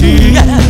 ti.